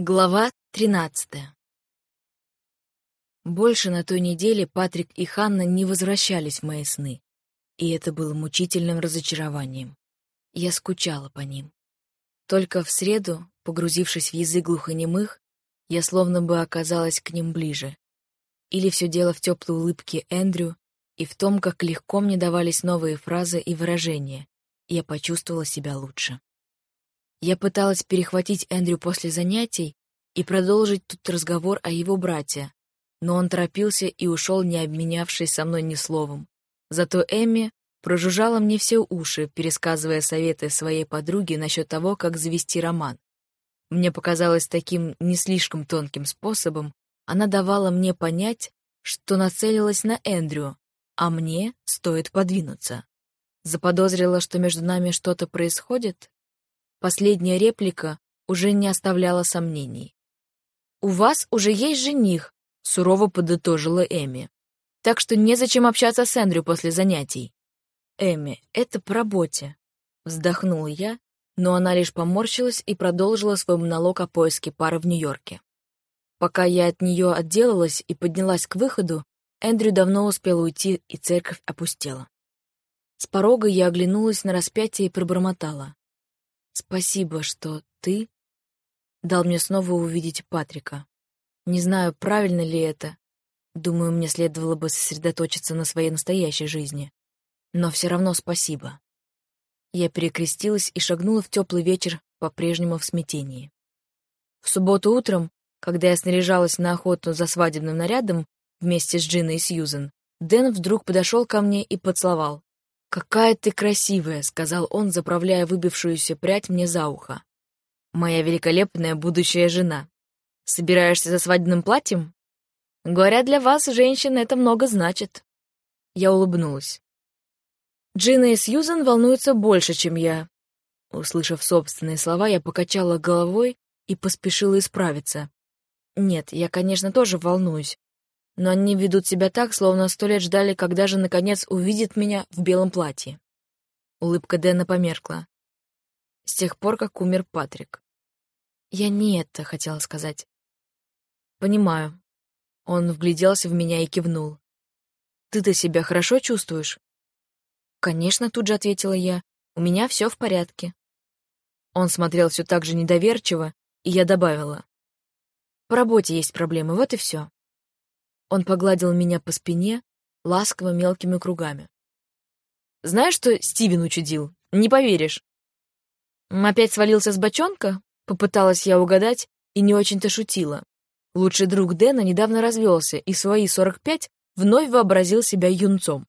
Глава 13 Больше на той неделе Патрик и Ханна не возвращались в мои сны, и это было мучительным разочарованием. Я скучала по ним. Только в среду, погрузившись в язык глухонемых, я словно бы оказалась к ним ближе. Или все дело в теплой улыбке Эндрю и в том, как легко мне давались новые фразы и выражения, я почувствовала себя лучше. Я пыталась перехватить Эндрю после занятий и продолжить тут разговор о его брате, но он торопился и ушел, не обменявшись со мной ни словом. Зато Эми прожужжала мне все уши, пересказывая советы своей подруги насчет того, как завести роман. Мне показалось таким не слишком тонким способом, она давала мне понять, что нацелилась на Эндрю, а мне стоит подвинуться. Заподозрила, что между нами что-то происходит? Последняя реплика уже не оставляла сомнений. «У вас уже есть жених», — сурово подытожила Эми. «Так что незачем общаться с Эндрю после занятий». «Эми, это по работе», — вздохнула я, но она лишь поморщилась и продолжила свой монолог о поиске пары в Нью-Йорке. Пока я от нее отделалась и поднялась к выходу, Эндрю давно успел уйти, и церковь опустела. С порога я оглянулась на распятие и пробормотала. Спасибо, что ты дал мне снова увидеть Патрика. Не знаю, правильно ли это. Думаю, мне следовало бы сосредоточиться на своей настоящей жизни. Но все равно спасибо. Я перекрестилась и шагнула в теплый вечер, по-прежнему в смятении. В субботу утром, когда я снаряжалась на охоту за свадебным нарядом вместе с Джиной и Сьюзен, Дэн вдруг подошел ко мне и поцеловал. «Какая ты красивая», — сказал он, заправляя выбившуюся прядь мне за ухо. «Моя великолепная будущая жена. Собираешься за свадебным платьем?» «Говорят, для вас, женщин, это много значит». Я улыбнулась. Джина и Сьюзан волнуются больше, чем я. Услышав собственные слова, я покачала головой и поспешила исправиться. Нет, я, конечно, тоже волнуюсь, но они ведут себя так, словно сто лет ждали, когда же, наконец, увидит меня в белом платье. Улыбка Дэна померкла. С тех пор, как умер Патрик. Я не это хотела сказать. Понимаю. Он вгляделся в меня и кивнул. Ты-то себя хорошо чувствуешь? Конечно, тут же ответила я. У меня все в порядке. Он смотрел все так же недоверчиво, и я добавила. По работе есть проблемы, вот и все. Он погладил меня по спине, ласково мелкими кругами. «Знаешь, что Стивен учудил? Не поверишь». «Опять свалился с бочонка?» — попыталась я угадать и не очень-то шутила. Лучший друг Дэна недавно развелся и свои 45 вновь вообразил себя юнцом.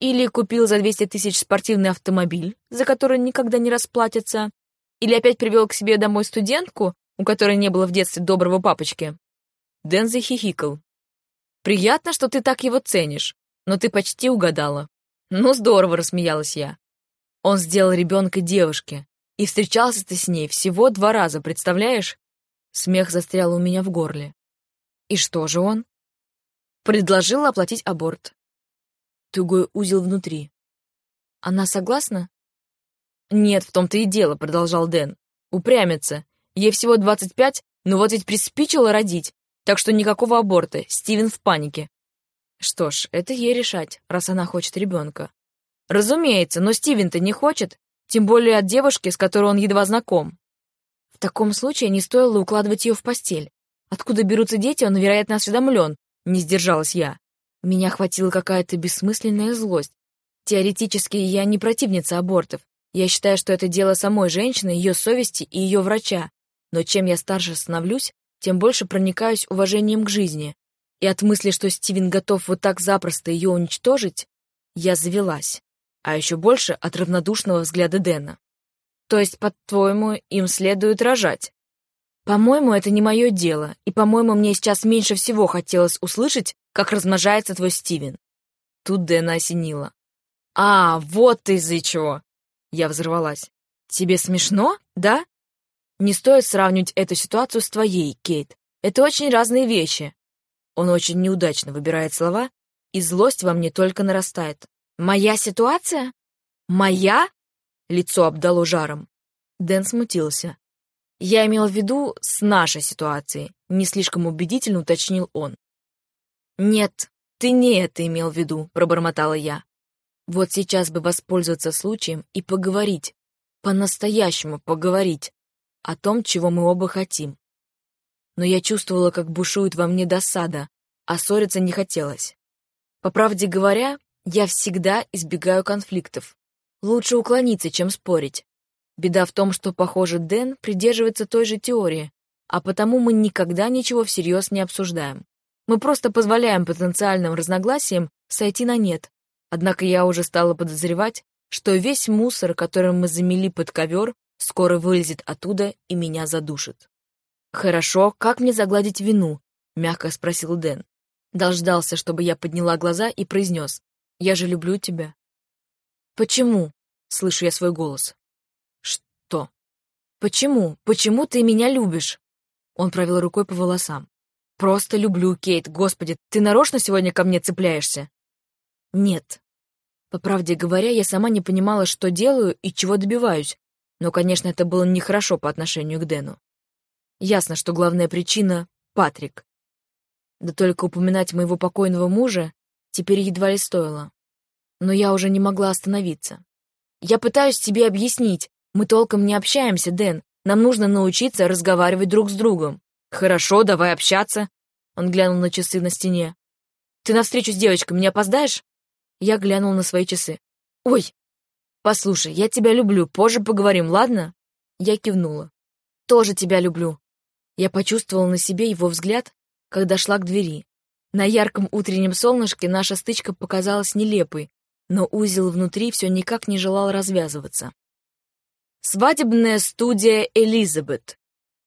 Или купил за 200 тысяч спортивный автомобиль, за который никогда не расплатится, или опять привел к себе домой студентку, у которой не было в детстве доброго папочки. Дэн захихикал. Приятно, что ты так его ценишь, но ты почти угадала. Ну, здорово, рассмеялась я. Он сделал ребенка девушке, и встречался ты с ней всего два раза, представляешь? Смех застрял у меня в горле. И что же он? Предложил оплатить аборт. Тугой узел внутри. Она согласна? Нет, в том-то и дело, продолжал Дэн. Упрямится. Ей всего двадцать пять, но вот ведь приспичило родить. Так что никакого аборта, Стивен в панике. Что ж, это ей решать, раз она хочет ребенка. Разумеется, но Стивен-то не хочет, тем более от девушки, с которой он едва знаком. В таком случае не стоило укладывать ее в постель. Откуда берутся дети, он, вероятно, осведомлен, не сдержалась я. Меня охватила какая-то бессмысленная злость. Теоретически я не противница абортов. Я считаю, что это дело самой женщины, ее совести и ее врача. Но чем я старше становлюсь, тем больше проникаюсь уважением к жизни. И от мысли, что Стивен готов вот так запросто ее уничтожить, я завелась. А еще больше от равнодушного взгляда Дэна. То есть, по-твоему, им следует рожать? По-моему, это не мое дело, и, по-моему, мне сейчас меньше всего хотелось услышать, как размножается твой Стивен. Тут Дэна осенила. «А, вот ты из-за чего!» Я взорвалась. «Тебе смешно, да? Не стоит сравнивать эту ситуацию с твоей, Кейт. Это очень разные вещи. Он очень неудачно выбирает слова, и злость во мне только нарастает. «Моя ситуация? Моя?» Лицо обдало жаром. Дэн смутился. Я имел в виду с нашей ситуацией, не слишком убедительно уточнил он. Нет, ты не это имел в виду, пробормотала я. Вот сейчас бы воспользоваться случаем и поговорить, по-настоящему поговорить о том, чего мы оба хотим. Но я чувствовала, как бушует во мне досада, а ссориться не хотелось. По правде говоря, я всегда избегаю конфликтов. Лучше уклониться, чем спорить. Беда в том, что, похоже, Дэн придерживается той же теории, а потому мы никогда ничего всерьез не обсуждаем. Мы просто позволяем потенциальным разногласиям сойти на нет. Однако я уже стала подозревать, что весь мусор, который мы замели под ковер, скоро вылезет оттуда и меня задушит. «Хорошо, как мне загладить вину?» — мягко спросил Дэн. Дождался, чтобы я подняла глаза и произнес. «Я же люблю тебя». «Почему?» — слышу я свой голос. «Что?» «Почему? Почему ты меня любишь?» Он провел рукой по волосам. «Просто люблю, Кейт. Господи, ты нарочно сегодня ко мне цепляешься?» «Нет». По правде говоря, я сама не понимала, что делаю и чего добиваюсь, но, конечно, это было нехорошо по отношению к Дэну. Ясно, что главная причина — Патрик. Да только упоминать моего покойного мужа теперь едва ли стоило. Но я уже не могла остановиться. «Я пытаюсь тебе объяснить. Мы толком не общаемся, Дэн. Нам нужно научиться разговаривать друг с другом. Хорошо, давай общаться. Он глянул на часы на стене. Ты на встречу с девочкой не опоздаешь? Я глянул на свои часы. Ой! Послушай, я тебя люблю, позже поговорим, ладно? Я кивнула. Тоже тебя люблю. Я почувствовала на себе его взгляд, когда шла к двери. На ярком утреннем солнышке наша стычка показалась нелепой, но узел внутри все никак не желал развязываться. Свадебная студия «Элизабет»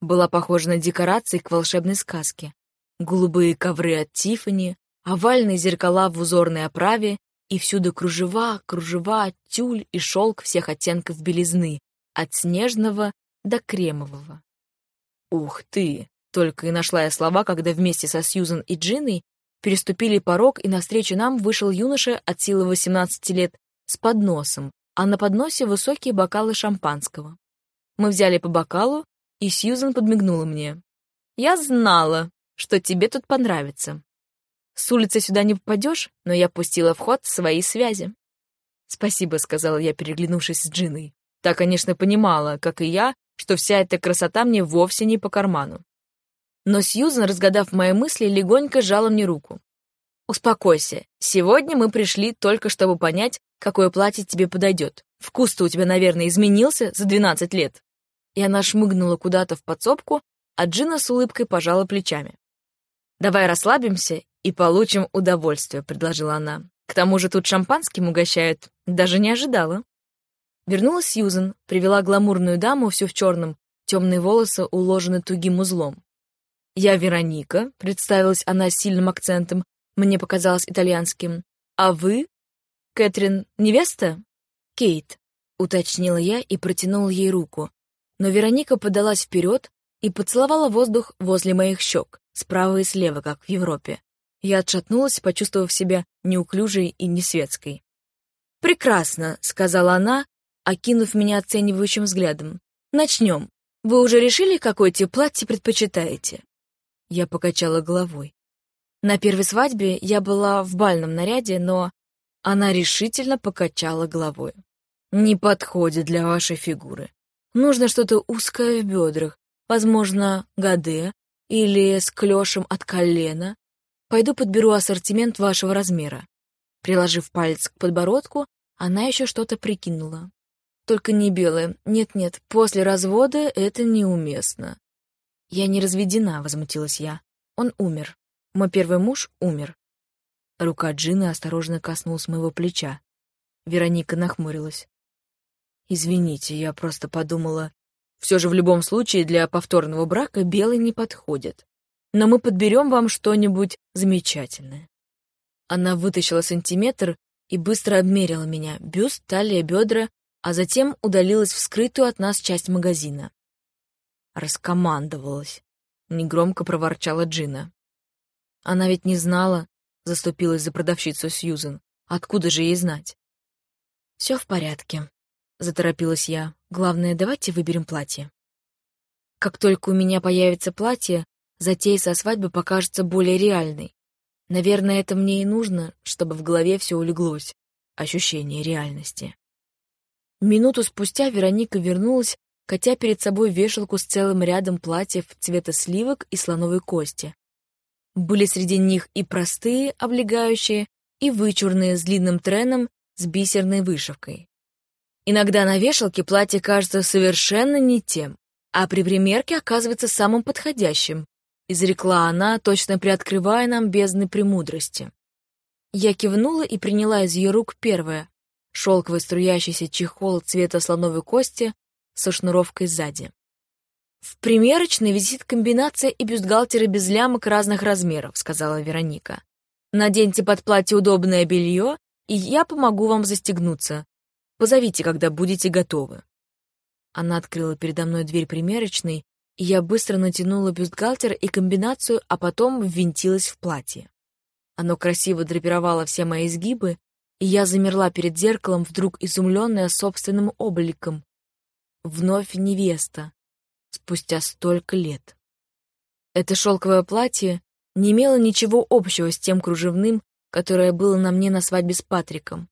была похожа на декорации к волшебной сказке. Голубые ковры от Тиффани, овальные зеркала в узорной оправе и всюду кружева, кружева, тюль и шелк всех оттенков белизны, от снежного до кремового. «Ух ты!» — только и нашла я слова, когда вместе со Сьюзан и Джиной переступили порог, и навстречу нам вышел юноша от силы 18 лет с подносом, а на подносе высокие бокалы шампанского. Мы взяли по бокалу, и Сьюзен подмигнула мне. «Я знала, что тебе тут понравится. С улицы сюда не попадешь, но я пустила в ход свои связи». «Спасибо», — сказала я, переглянувшись с Джиной. Та, конечно, понимала, как и я, что вся эта красота мне вовсе не по карману. Но Сьюзен, разгадав мои мысли, легонько сжала мне руку. «Успокойся. Сегодня мы пришли только чтобы понять, какое платье тебе подойдет. Вкус-то у тебя, наверное, изменился за 12 лет». И она шмыгнула куда-то в подсобку, а Джина с улыбкой пожала плечами. «Давай расслабимся и получим удовольствие», — предложила она. «К тому же тут шампанским угощают. Даже не ожидала». Вернулась Сьюзен, привела гламурную даму, всю в черном, темные волосы уложены тугим узлом. «Я Вероника», — представилась она с сильным акцентом, мне показалось итальянским. «А вы?» «Кэтрин, невеста?» «Кейт», — уточнила я и протянула ей руку. Но Вероника подалась вперед и поцеловала воздух возле моих щек, справа и слева, как в Европе. Я отшатнулась, почувствовав себя неуклюжей и несветской. «Прекрасно», — сказала она, окинув меня оценивающим взглядом. «Начнем. Вы уже решили, какое тип платье предпочитаете?» Я покачала головой. На первой свадьбе я была в бальном наряде, но она решительно покачала головой. «Не подходит для вашей фигуры. Нужно что-то узкое в бедрах, возможно, гаде или с клешем от колена. Пойду подберу ассортимент вашего размера». Приложив палец к подбородку, она еще что-то прикинула. «Только не белое. Нет-нет, после развода это неуместно». «Я не разведена», — возмутилась я. «Он умер. Мой первый муж умер. Рука Джины осторожно коснулась моего плеча. Вероника нахмурилась. «Извините, я просто подумала. Все же в любом случае для повторного брака белый не подходит. Но мы подберем вам что-нибудь замечательное». Она вытащила сантиметр и быстро обмерила меня, бюст, талия, бедра, а затем удалилась в скрытую от нас часть магазина. Раскомандовалась. Негромко проворчала Джина. Она ведь не знала, заступилась за продавщицу Сьюзен. Откуда же ей знать? Все в порядке, заторопилась я. Главное, давайте выберем платье. Как только у меня появится платье, затея со свадьбы покажется более реальной. Наверное, это мне и нужно, чтобы в голове все улеглось. Ощущение реальности. Минуту спустя Вероника вернулась, катя перед собой вешалку с целым рядом платьев цвета сливок и слоновой кости. Были среди них и простые, облегающие, и вычурные с длинным треном с бисерной вышивкой. Иногда на вешалке платье кажется совершенно не тем, а при примерке оказывается самым подходящим, изрекла она, точно приоткрывая нам бездны премудрости. Я кивнула и приняла из ее рук первое — шелковый струящийся чехол цвета слоновой кости со шнуровкой сзади. «В примерочной висит комбинация и бюстгальтеры без лямок разных размеров», — сказала Вероника. «Наденьте под платье удобное белье, и я помогу вам застегнуться. Позовите, когда будете готовы». Она открыла передо мной дверь примерочной, я быстро натянула бюстгальтер и комбинацию, а потом ввинтилась в платье. Оно красиво драпировало все мои изгибы, и я замерла перед зеркалом, вдруг изумленная собственным обликом. Вновь невеста, спустя столько лет. Это шелковое платье не имело ничего общего с тем кружевным, которое было на мне на свадьбе с Патриком,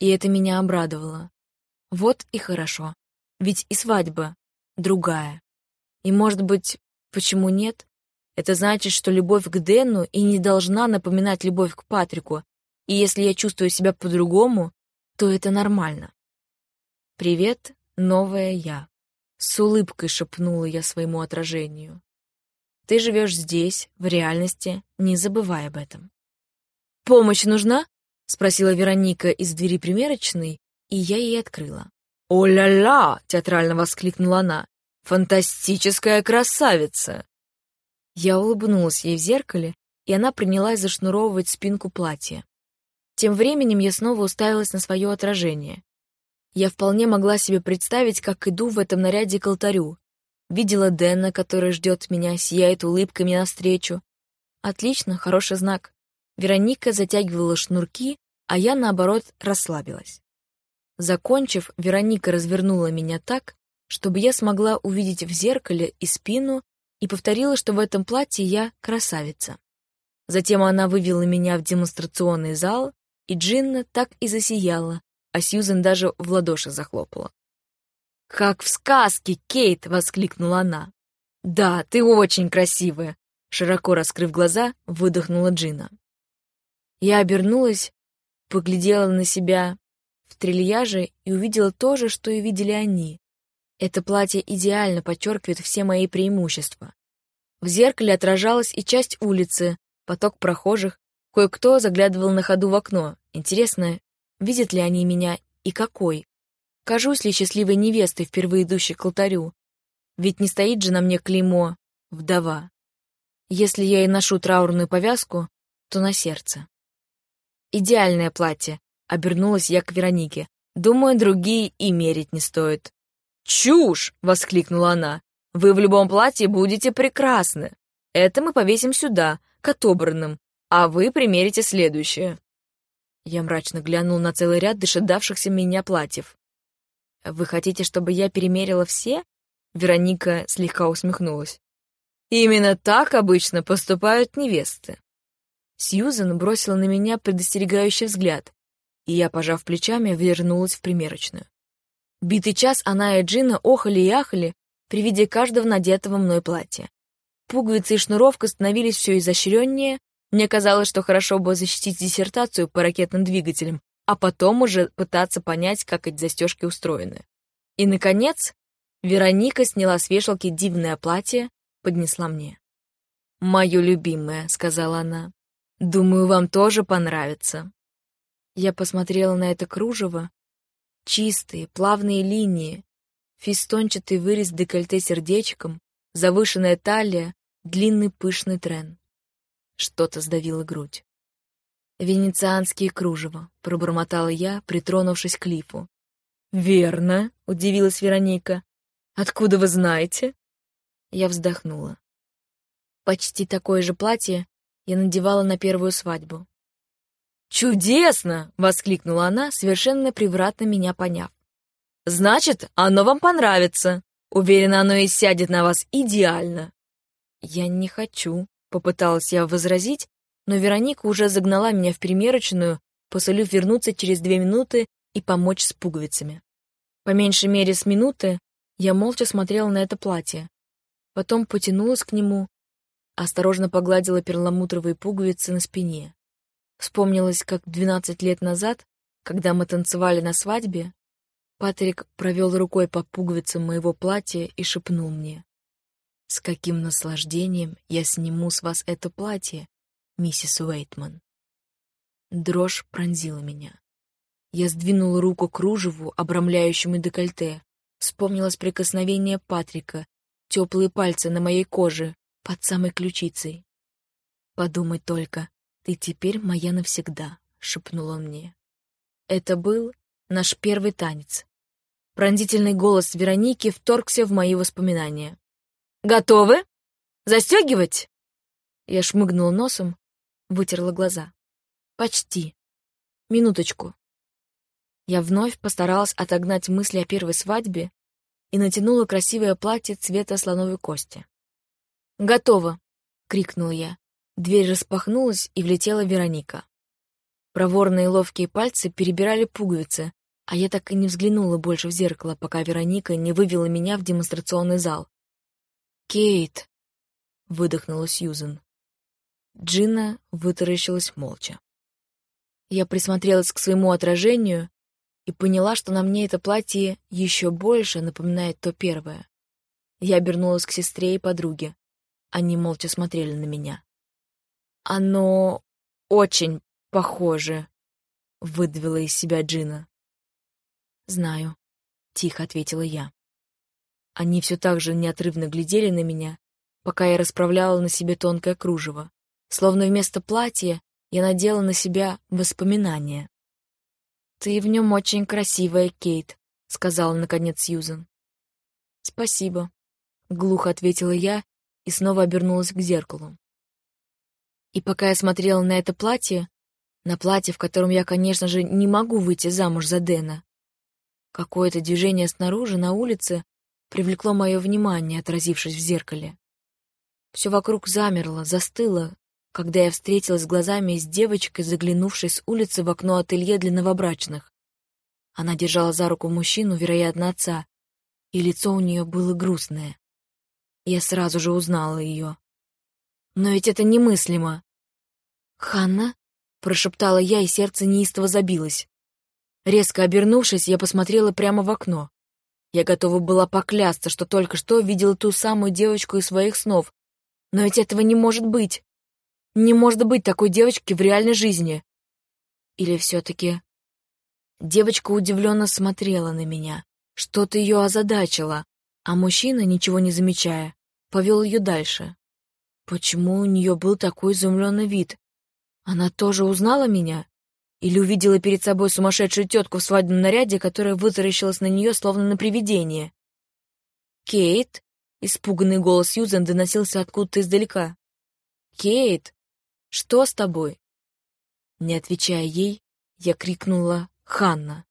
и это меня обрадовало. Вот и хорошо, ведь и свадьба другая. И, может быть, почему нет? Это значит, что любовь к Дэну и не должна напоминать любовь к Патрику, и если я чувствую себя по-другому, то это нормально. «Привет, новая я», — с улыбкой шепнула я своему отражению. «Ты живешь здесь, в реальности, не забывай об этом». «Помощь нужна?» — спросила Вероника из двери примерочной, и я ей открыла. «О-ля-ля!» — театрально воскликнула она. «Фантастическая красавица!» Я улыбнулась ей в зеркале, и она принялась зашнуровывать спинку платья. Тем временем я снова уставилась на свое отражение. Я вполне могла себе представить, как иду в этом наряде к алтарю. Видела Дэна, который ждет меня, сияет улыбками навстречу. Отлично, хороший знак. Вероника затягивала шнурки, а я, наоборот, расслабилась. Закончив, Вероника развернула меня так, чтобы я смогла увидеть в зеркале и спину, и повторила, что в этом платье я красавица. Затем она вывела меня в демонстрационный зал, и Джинна так и засияла, а Сьюзен даже в ладоши захлопала. «Как в сказке, Кейт!» — воскликнула она. «Да, ты очень красивая!» — широко раскрыв глаза, выдохнула Джина. Я обернулась, поглядела на себя в трильяже и увидела то же, что и видели они. Это платье идеально подчеркивает все мои преимущества. В зеркале отражалась и часть улицы, поток прохожих, кое-кто заглядывал на ходу в окно. Интересно, видят ли они меня и какой? Кажусь ли счастливой невестой, впервые идущей к алтарю? Ведь не стоит же на мне клеймо «вдова». Если я и ношу траурную повязку, то на сердце. «Идеальное платье», — обернулась я к Веронике. «Думаю, другие и мерить не стоит». «Чушь!» — воскликнула она. «Вы в любом платье будете прекрасны. Это мы повесим сюда, к отобранным, а вы примерите следующее». Я мрачно глянул на целый ряд дожидавшихся меня платьев. «Вы хотите, чтобы я перемерила все?» Вероника слегка усмехнулась. «Именно так обычно поступают невесты». Сьюзен бросила на меня предостерегающий взгляд, и я, пожав плечами, вернулась в примерочную. Битый час она и Джина охали и ахали при виде каждого надетого мной платья. Пуговицы и шнуровка становились все изощреннее, мне казалось, что хорошо бы защитить диссертацию по ракетным двигателям, а потом уже пытаться понять, как эти застежки устроены. И, наконец, Вероника сняла с вешалки дивное платье, поднесла мне. «Мое любимое», — сказала она. «Думаю, вам тоже понравится». Я посмотрела на это кружево, Чистые, плавные линии, фистончатый вырез декольте сердечком, завышенная талия, длинный пышный трен. Что-то сдавило грудь. «Венецианские кружева», — пробормотала я, притронувшись к лифу. «Верно», — удивилась Вероника. «Откуда вы знаете?» Я вздохнула. Почти такое же платье я надевала на первую свадьбу. «Чудесно!» — воскликнула она, совершенно превратно меня поняв. «Значит, оно вам понравится. Уверена, оно и сядет на вас идеально. Я не хочу, попыталась я возразить, но Вероника уже загнала меня в примерочную, посолив вернуться через две минуты и помочь с пуговицами. По меньшей мере с минуты я молча смотрела на это платье. Потом потянулась к нему, осторожно погладила перламутровые пуговицы на спине. Вспомнилось, как двенадцать лет назад, когда мы танцевали на свадьбе, Патрик провел рукой по пуговицам моего платья и шепнул мне. «С каким наслаждением я сниму с вас это платье, миссис Уэйтман?» Дрожь пронзила меня. Я сдвинула руку к кружеву, обрамляющему декольте. Вспомнилось прикосновение Патрика, теплые пальцы на моей коже, под самой ключицей. «Подумай только, ты теперь моя навсегда», — шепнул он мне. Это был наш первый танец. Пронзительный голос Вероники вторгся в мои воспоминания. «Готовы? Застегивать?» Я шмыгнула носом, вытерла глаза. «Почти. Минуточку». Я вновь постаралась отогнать мысли о первой свадьбе и натянула красивое платье цвета слоновой кости. «Готово!» — крикнула я. Дверь распахнулась, и влетела Вероника. Проворные ловкие пальцы перебирали пуговицы, а я так и не взглянула больше в зеркало, пока Вероника не вывела меня в демонстрационный зал. «Кейт!» — выдохнула Сьюзен. Джина вытаращилась молча. Я присмотрелась к своему отражению и поняла, что на мне это платье еще больше напоминает то первое. Я обернулась к сестре и подруге. Они молча смотрели на меня. «Оно очень похоже», — выдавила из себя Джина. «Знаю», — тихо ответила я. Они все так же неотрывно глядели на меня, пока я расправляла на себе тонкое кружево. Словно вместо платья я надела на себя воспоминания. «Ты в нем очень красивая, Кейт», — сказала наконец Сьюзен. «Спасибо», — глухо ответила я и снова обернулась к зеркалу. И пока я смотрела на это платье, на платье, в котором я, конечно же, не могу выйти замуж за Дэна, какое-то движение снаружи, на улице, привлекло мое внимание, отразившись в зеркале. Все вокруг замерло, застыло, когда я встретилась глазами с девочкой, заглянувшей с улицы в окно ателье для новобрачных. Она держала за руку мужчину, вероятно, отца, и лицо у нее было грустное. Я сразу же узнала ее. Но ведь это немыслимо. «Ханна?» — прошептала я, и сердце неистово забилось. Резко обернувшись, я посмотрела прямо в окно. Я готова была поклясться, что только что видела ту самую девочку из своих снов. Но ведь этого не может быть. Не может быть такой девочки в реальной жизни. Или все-таки... Девочка удивленно смотрела на меня. Что-то ее озадачило а мужчина, ничего не замечая, повел ее дальше. Почему у нее был такой изумленный вид? Она тоже узнала меня? Или увидела перед собой сумасшедшую тетку в свадебном наряде, которая вытаращилась на нее, словно на привидение? «Кейт?» — испуганный голос Сьюзен доносился откуда-то издалека. «Кейт, что с тобой?» Не отвечая ей, я крикнула «Ханна!»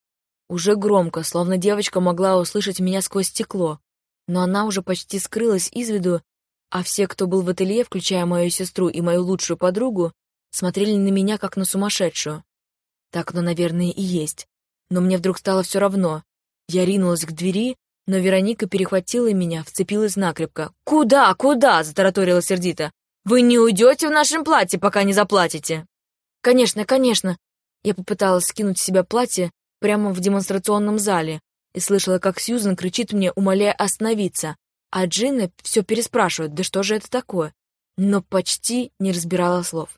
Уже громко, словно девочка могла услышать меня сквозь стекло но она уже почти скрылась из виду, а все, кто был в ателье, включая мою сестру и мою лучшую подругу, смотрели на меня как на сумасшедшую. Так оно, наверное, и есть. Но мне вдруг стало все равно. Я ринулась к двери, но Вероника перехватила меня, вцепилась накрепко. «Куда, куда?» — затараторила сердито. «Вы не уйдете в нашем платье, пока не заплатите!» «Конечно, конечно!» Я попыталась скинуть с себя платье прямо в демонстрационном зале, и слышала, как Сьюзен кричит мне, умоляя остановиться, а Джинна все переспрашивает, да что же это такое, но почти не разбирала слов.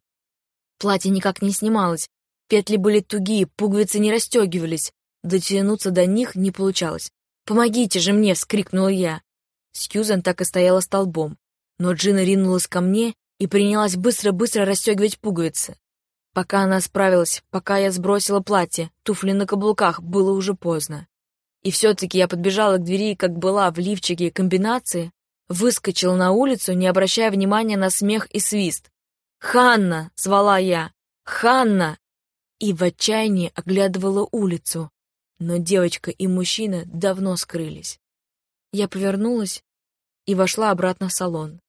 Платье никак не снималось, петли были тугие, пуговицы не расстегивались, дотянуться до них не получалось. «Помогите же мне!» — вскрикнула я. Сьюзен так и стояла столбом, но Джина ринулась ко мне и принялась быстро-быстро расстегивать пуговицы. Пока она справилась, пока я сбросила платье, туфли на каблуках, было уже поздно. И все-таки я подбежала к двери, как была в лифчике комбинации, выскочила на улицу, не обращая внимания на смех и свист. «Ханна!» — звала я. «Ханна!» И в отчаянии оглядывала улицу, но девочка и мужчина давно скрылись. Я повернулась и вошла обратно в салон.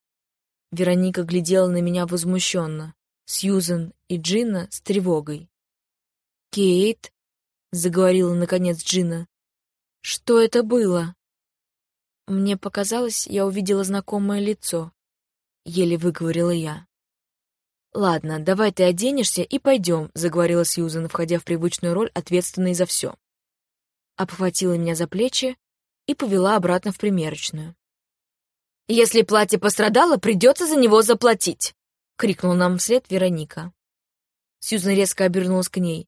Вероника глядела на меня возмущенно, Сьюзен и Джина с тревогой. «Кейт», — заговорила наконец Джина, — «что это было?» Мне показалось, я увидела знакомое лицо. Еле выговорила я. «Ладно, давай ты оденешься и пойдем», — заговорила Сьюзан, входя в привычную роль, ответственной за все. Обхватила меня за плечи и повела обратно в примерочную. «Если платье пострадало, придется за него заплатить», — крикнула нам вслед Вероника. Сьюзан резко обернулась к ней.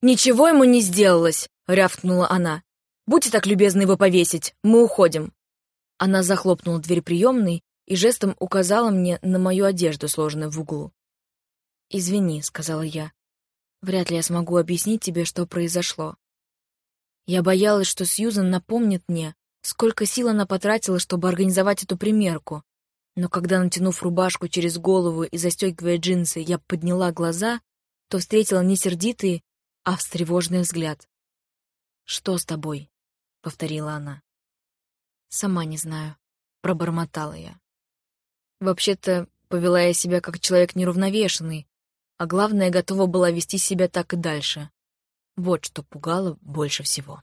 «Ничего ему не сделалось», — рявкнула она. Будьте так любезны его повесить, мы уходим». Она захлопнула дверь приемной и жестом указала мне на мою одежду, сложенную в углу. «Извини», — сказала я. «Вряд ли я смогу объяснить тебе, что произошло». Я боялась, что Сьюзан напомнит мне, сколько сил она потратила, чтобы организовать эту примерку. Но когда, натянув рубашку через голову и застегивая джинсы, я подняла глаза, то встретила не сердитый, а встревоженный взгляд. «Что с тобой?» повторила она. Сама не знаю, пробормотала я. Вообще-то, повела я себя как человек неравновешенный, а главное, готова была вести себя так и дальше. Вот что пугало больше всего.